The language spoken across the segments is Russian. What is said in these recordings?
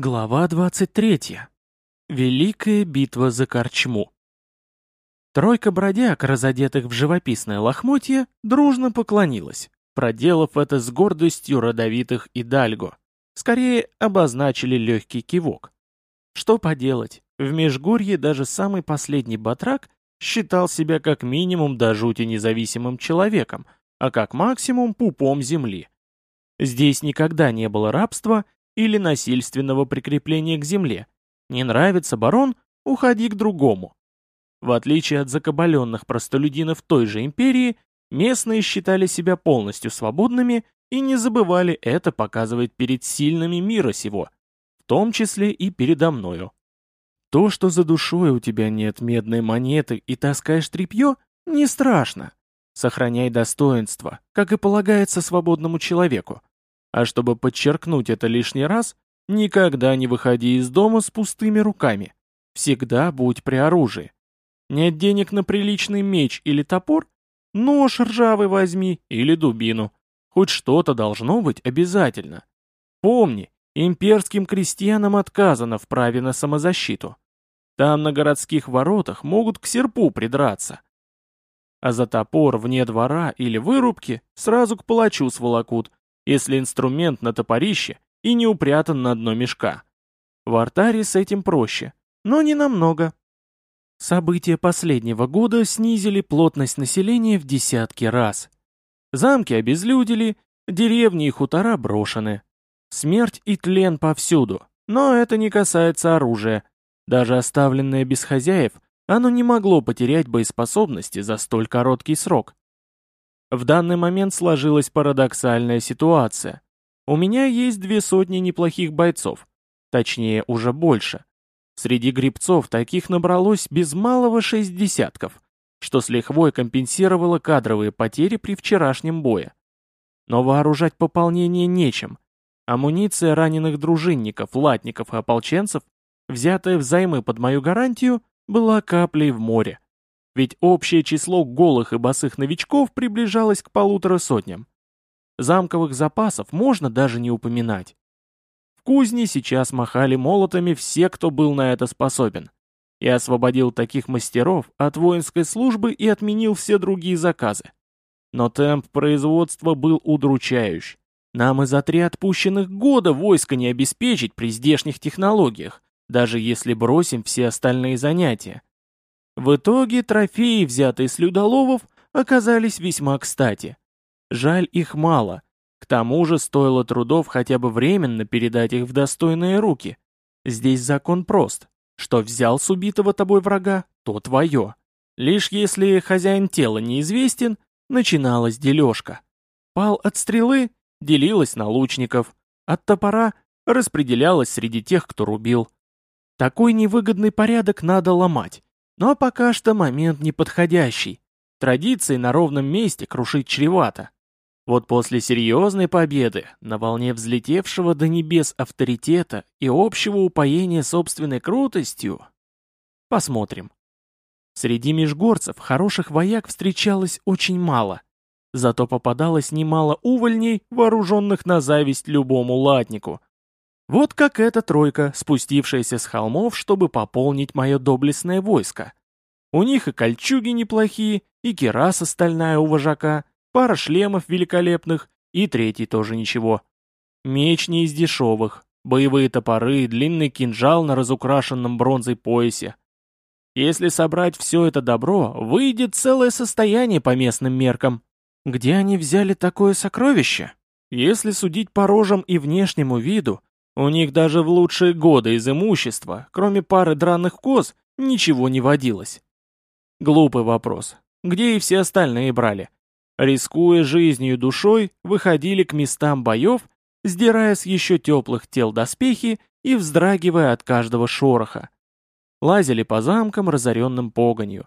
Глава 23. Великая битва за Корчму. Тройка бродяг, разодетых в живописное лохмотье, дружно поклонилась, проделав это с гордостью родовитых и дальго. Скорее, обозначили легкий кивок. Что поделать, в Межгорье даже самый последний батрак считал себя как минимум до жути независимым человеком, а как максимум пупом земли. Здесь никогда не было рабства — или насильственного прикрепления к земле. Не нравится барон? Уходи к другому. В отличие от закабаленных простолюдинов той же империи, местные считали себя полностью свободными и не забывали это показывать перед сильными мира сего, в том числе и передо мною. То, что за душой у тебя нет медной монеты и таскаешь тряпье, не страшно. Сохраняй достоинство, как и полагается свободному человеку. А чтобы подчеркнуть это лишний раз, никогда не выходи из дома с пустыми руками. Всегда будь при оружии. Нет денег на приличный меч или топор? Нож ржавый возьми или дубину. Хоть что-то должно быть обязательно. Помни, имперским крестьянам отказано в праве на самозащиту. Там на городских воротах могут к серпу придраться. А за топор вне двора или вырубки сразу к палачу сволокут, если инструмент на топорище и не упрятан на дно мешка. В артаре с этим проще, но не намного. События последнего года снизили плотность населения в десятки раз. Замки обезлюдили, деревни и хутора брошены. Смерть и тлен повсюду, но это не касается оружия. Даже оставленное без хозяев, оно не могло потерять боеспособности за столь короткий срок. В данный момент сложилась парадоксальная ситуация. У меня есть две сотни неплохих бойцов, точнее уже больше. Среди грибцов таких набралось без малого шесть десятков, что с лихвой компенсировало кадровые потери при вчерашнем бое. Но вооружать пополнение нечем. Амуниция раненых дружинников, латников и ополченцев, взятая взаймы под мою гарантию, была каплей в море ведь общее число голых и босых новичков приближалось к полутора сотням. Замковых запасов можно даже не упоминать. В кузне сейчас махали молотами все, кто был на это способен. Я освободил таких мастеров от воинской службы и отменил все другие заказы. Но темп производства был удручающий. Нам и за три отпущенных года войска не обеспечить при здешних технологиях, даже если бросим все остальные занятия. В итоге трофеи, взятые с людоловов, оказались весьма кстати. Жаль их мало. К тому же стоило трудов хотя бы временно передать их в достойные руки. Здесь закон прост. Что взял с убитого тобой врага, то твое. Лишь если хозяин тела неизвестен, начиналась дележка. Пал от стрелы, делилась на лучников. От топора распределялась среди тех, кто рубил. Такой невыгодный порядок надо ломать. Но пока что момент неподходящий. Традиции на ровном месте крушить чревато. Вот после серьезной победы, на волне взлетевшего до небес авторитета и общего упоения собственной крутостью, посмотрим. Среди межгорцев хороших вояк встречалось очень мало, зато попадалось немало увольней, вооруженных на зависть любому латнику. Вот как эта тройка, спустившаяся с холмов, чтобы пополнить мое доблестное войско. У них и кольчуги неплохие, и кераса стальная у вожака, пара шлемов великолепных, и третий тоже ничего. Меч не из дешевых, боевые топоры, длинный кинжал на разукрашенном бронзой поясе. Если собрать все это добро, выйдет целое состояние по местным меркам. Где они взяли такое сокровище? Если судить по рожам и внешнему виду, у них даже в лучшие годы из имущества, кроме пары драных коз, ничего не водилось. Глупый вопрос. Где и все остальные брали? Рискуя жизнью и душой, выходили к местам боев, сдирая с еще теплых тел доспехи и вздрагивая от каждого шороха. Лазили по замкам, разоренным погонью.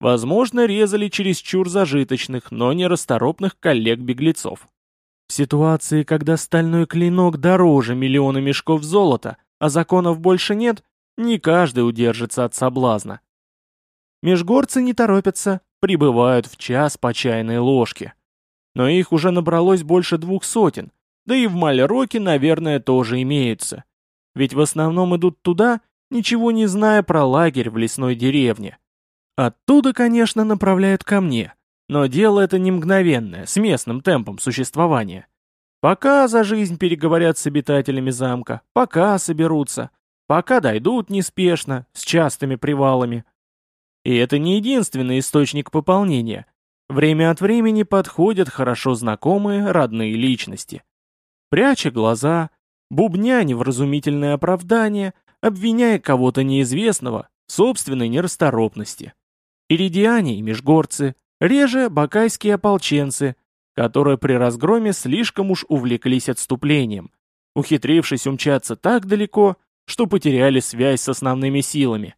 Возможно, резали чересчур зажиточных, но нерасторопных коллег-беглецов. В ситуации, когда стальной клинок дороже миллиона мешков золота, а законов больше нет, не каждый удержится от соблазна. Межгорцы не торопятся, прибывают в час по чайной ложке. Но их уже набралось больше двух сотен, да и в Мальроке, наверное, тоже имеются. ведь в основном идут туда, ничего не зная про лагерь в лесной деревне. Оттуда, конечно, направляют ко мне, но дело это не мгновенное, с местным темпом существования. Пока за жизнь переговорят с обитателями замка, пока соберутся, пока дойдут неспешно, с частыми привалами. И это не единственный источник пополнения. Время от времени подходят хорошо знакомые родные личности. Пряча глаза, бубня невразумительное оправдание, обвиняя кого-то неизвестного в собственной нерасторопности. Иридиане и межгорцы, реже бакайские ополченцы, которые при разгроме слишком уж увлеклись отступлением, ухитрившись умчаться так далеко, что потеряли связь с основными силами.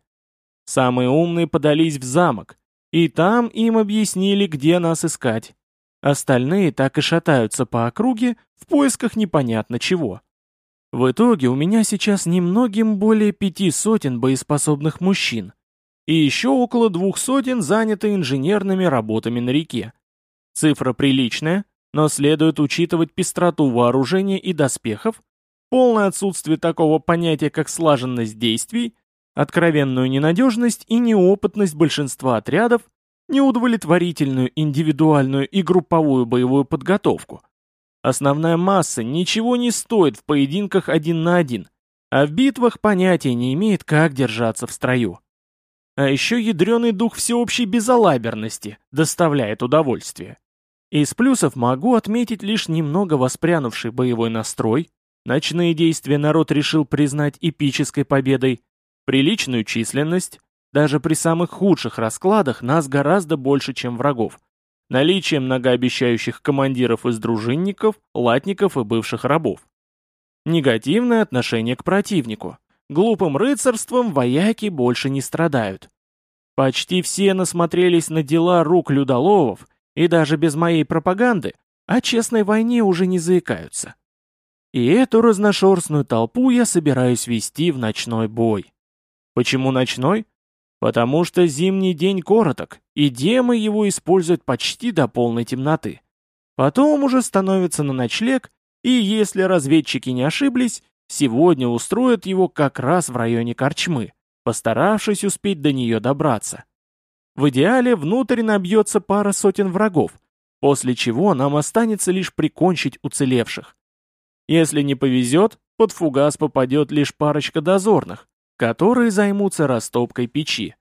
Самые умные подались в замок, и там им объяснили, где нас искать. Остальные так и шатаются по округе в поисках непонятно чего. В итоге у меня сейчас немногим более пяти сотен боеспособных мужчин, и еще около двух сотен заняты инженерными работами на реке. Цифра приличная, но следует учитывать пестроту вооружения и доспехов, полное отсутствие такого понятия, как слаженность действий, откровенную ненадежность и неопытность большинства отрядов, неудовлетворительную индивидуальную и групповую боевую подготовку. Основная масса ничего не стоит в поединках один на один, а в битвах понятия не имеет, как держаться в строю. А еще ядреный дух всеобщей безалаберности доставляет удовольствие. Из плюсов могу отметить лишь немного воспрянувший боевой настрой, ночные действия народ решил признать эпической победой, приличную численность, даже при самых худших раскладах нас гораздо больше, чем врагов, наличие многообещающих командиров из дружинников, латников и бывших рабов. Негативное отношение к противнику. Глупым рыцарством вояки больше не страдают. Почти все насмотрелись на дела рук людоловов, и даже без моей пропаганды о честной войне уже не заикаются. И эту разношерстную толпу я собираюсь вести в ночной бой. Почему ночной? Потому что зимний день короток, и демы его используют почти до полной темноты. Потом уже становится на ночлег, и если разведчики не ошиблись, Сегодня устроят его как раз в районе корчмы, постаравшись успеть до нее добраться. В идеале внутрь набьется пара сотен врагов, после чего нам останется лишь прикончить уцелевших. Если не повезет, под фугас попадет лишь парочка дозорных, которые займутся растопкой печи.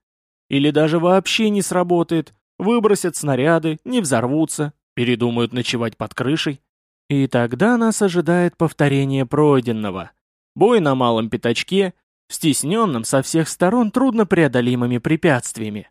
Или даже вообще не сработает, выбросят снаряды, не взорвутся, передумают ночевать под крышей. И тогда нас ожидает повторение пройденного. Бой на малом пятачке, стесненном со всех сторон труднопреодолимыми препятствиями.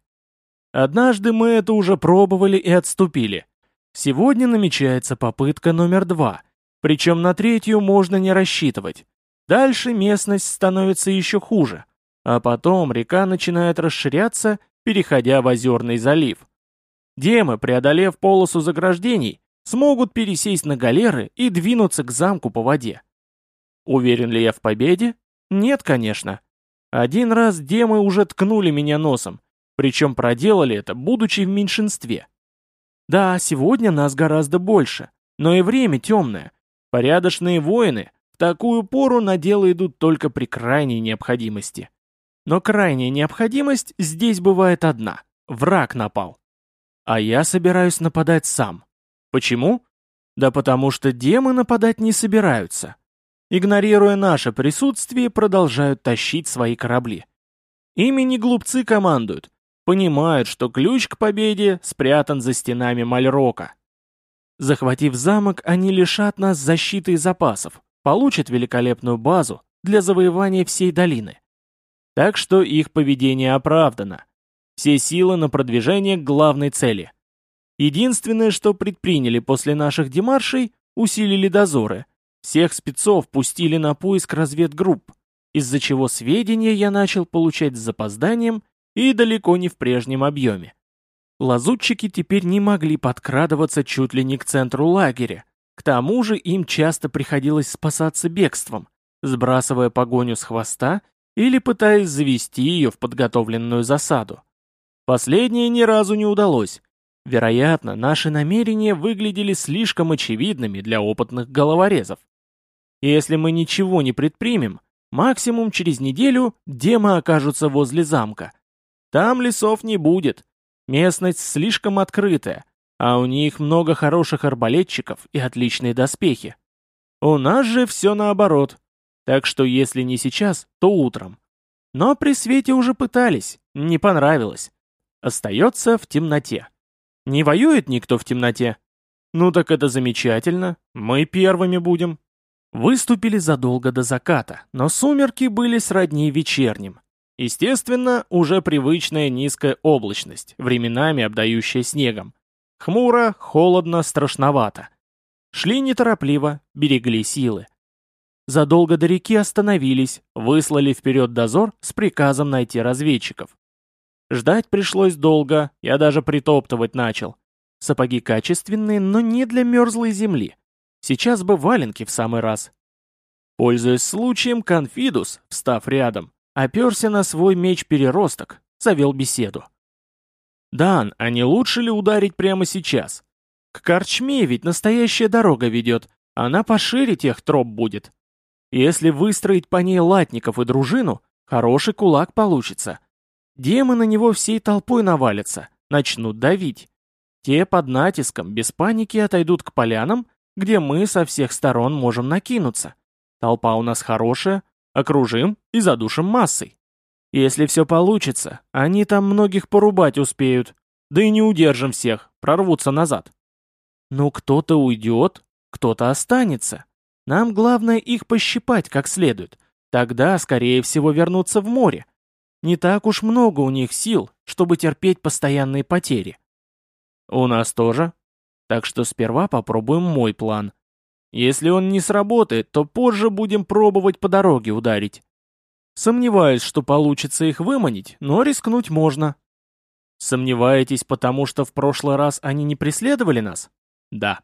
Однажды мы это уже пробовали и отступили. Сегодня намечается попытка номер два, причем на третью можно не рассчитывать. Дальше местность становится еще хуже, а потом река начинает расширяться, переходя в озерный залив. Демы, преодолев полосу заграждений, смогут пересесть на галеры и двинуться к замку по воде. Уверен ли я в победе? Нет, конечно. Один раз демы уже ткнули меня носом, причем проделали это, будучи в меньшинстве. Да, сегодня нас гораздо больше, но и время темное. Порядочные воины в такую пору на дело идут только при крайней необходимости. Но крайняя необходимость здесь бывает одна. Враг напал. А я собираюсь нападать сам. Почему? Да потому что демы нападать не собираются игнорируя наше присутствие, продолжают тащить свои корабли. Ими не глупцы командуют, понимают, что ключ к победе спрятан за стенами Мальрока. Захватив замок, они лишат нас защиты и запасов, получат великолепную базу для завоевания всей долины. Так что их поведение оправдано. Все силы на продвижение к главной цели. Единственное, что предприняли после наших демаршей, усилили дозоры – всех спецов пустили на поиск разведгрупп, из-за чего сведения я начал получать с запозданием и далеко не в прежнем объеме. Лазутчики теперь не могли подкрадываться чуть ли не к центру лагеря, к тому же им часто приходилось спасаться бегством, сбрасывая погоню с хвоста или пытаясь завести ее в подготовленную засаду. Последнее ни разу не удалось. Вероятно, наши намерения выглядели слишком очевидными для опытных головорезов. И если мы ничего не предпримем, Максимум через неделю демы окажутся возле замка. Там лесов не будет. Местность слишком открытая, а у них много хороших арбалетчиков и отличные доспехи. У нас же все наоборот. Так что если не сейчас, то утром. Но при свете уже пытались, не понравилось. Остается в темноте. Не воюет никто в темноте? Ну так это замечательно, мы первыми будем. Выступили задолго до заката, но сумерки были сродни вечерним. Естественно, уже привычная низкая облачность, временами обдающая снегом. Хмуро, холодно, страшновато. Шли неторопливо, берегли силы. Задолго до реки остановились, выслали вперед дозор с приказом найти разведчиков. Ждать пришлось долго, я даже притоптывать начал. Сапоги качественные, но не для мерзлой земли. Сейчас бы валенки в самый раз. Пользуясь случаем, Конфидус, встав рядом, оперся на свой меч-переросток, завел беседу. «Дан, а не лучше ли ударить прямо сейчас? К корчме ведь настоящая дорога ведет, она пошире тех троп будет. Если выстроить по ней латников и дружину, хороший кулак получится. Демы на него всей толпой навалятся, начнут давить. Те под натиском, без паники отойдут к полянам, где мы со всех сторон можем накинуться. Толпа у нас хорошая, окружим и задушим массой. Если все получится, они там многих порубать успеют, да и не удержим всех, прорвутся назад. Ну кто-то уйдет, кто-то останется. Нам главное их пощипать как следует, тогда, скорее всего, вернуться в море, не так уж много у них сил, чтобы терпеть постоянные потери. У нас тоже. Так что сперва попробуем мой план. Если он не сработает, то позже будем пробовать по дороге ударить. Сомневаюсь, что получится их выманить, но рискнуть можно. Сомневаетесь, потому что в прошлый раз они не преследовали нас? Да.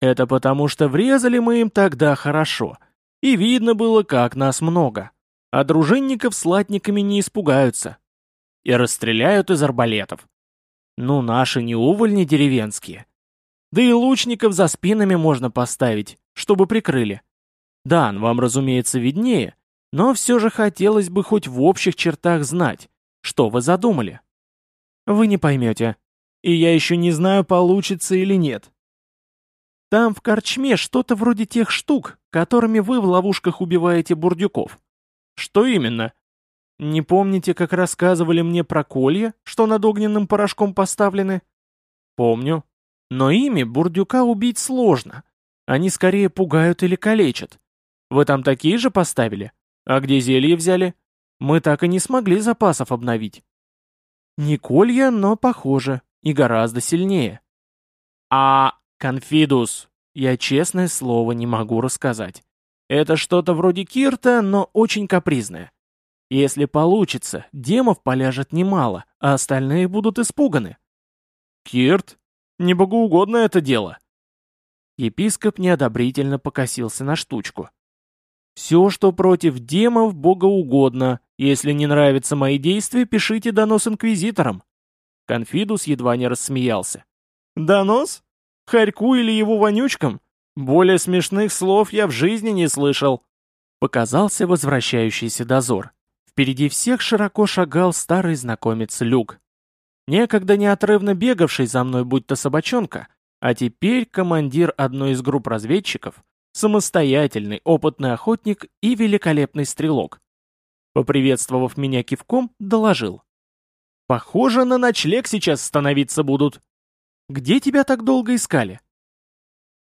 Это потому что врезали мы им тогда хорошо, и видно было, как нас много а дружинников с латниками не испугаются. И расстреляют из арбалетов. Ну, наши не увольни деревенские. Да и лучников за спинами можно поставить, чтобы прикрыли. Дан, вам, разумеется, виднее, но все же хотелось бы хоть в общих чертах знать, что вы задумали. Вы не поймете. И я еще не знаю, получится или нет. Там в корчме что-то вроде тех штук, которыми вы в ловушках убиваете бурдюков. Что именно? Не помните, как рассказывали мне про колья, что над огненным порошком поставлены? Помню. Но ими бурдюка убить сложно. Они скорее пугают или калечат. Вы там такие же поставили? А где зелье взяли? Мы так и не смогли запасов обновить. Не колья, но похоже. И гораздо сильнее. А конфидус, я честное слово не могу рассказать. Это что-то вроде Кирта, но очень капризное. Если получится, демов поляжет немало, а остальные будут испуганы. Кирт? Не богоугодно это дело. Епископ неодобрительно покосился на штучку. «Все, что против демов, богоугодно. Если не нравятся мои действия, пишите донос инквизиторам». Конфидус едва не рассмеялся. «Донос? Харьку или его вонючкам? Более смешных слов я в жизни не слышал. Показался возвращающийся дозор. Впереди всех широко шагал старый знакомец Люк. Некогда неотрывно бегавший за мной будто собачонка, а теперь командир одной из групп разведчиков, самостоятельный опытный охотник и великолепный стрелок. Поприветствовав меня кивком, доложил. «Похоже, на ночлег сейчас становиться будут. Где тебя так долго искали?»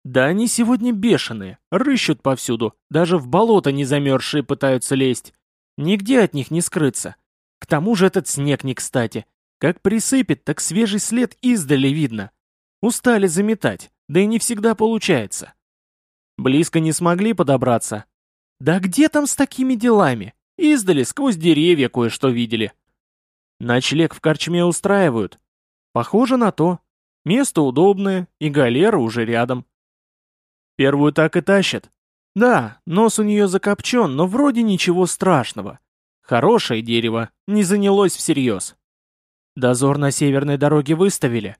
Да они сегодня бешеные, рыщут повсюду, даже в болото не замерзшие пытаются лезть. Нигде от них не скрыться. К тому же этот снег не кстати. Как присыпет, так свежий след издали видно. Устали заметать, да и не всегда получается. Близко не смогли подобраться. Да где там с такими делами? Издали сквозь деревья кое-что видели. Ночлег в корчме устраивают. Похоже на то. Место удобное, и галера уже рядом. Первую так и тащат. Да, нос у нее закопчен, но вроде ничего страшного. Хорошее дерево, не занялось всерьез. Дозор на северной дороге выставили.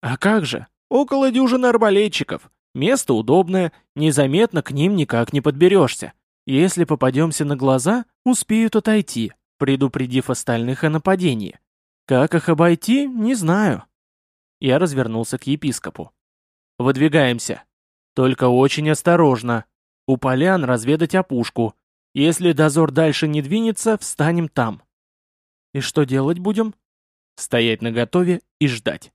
А как же, около дюжины арбалетчиков. Место удобное, незаметно к ним никак не подберешься. Если попадемся на глаза, успеют отойти, предупредив остальных о нападении. Как их обойти, не знаю. Я развернулся к епископу. Выдвигаемся. Только очень осторожно. У полян разведать опушку. Если дозор дальше не двинется, встанем там. И что делать будем? Стоять наготове и ждать.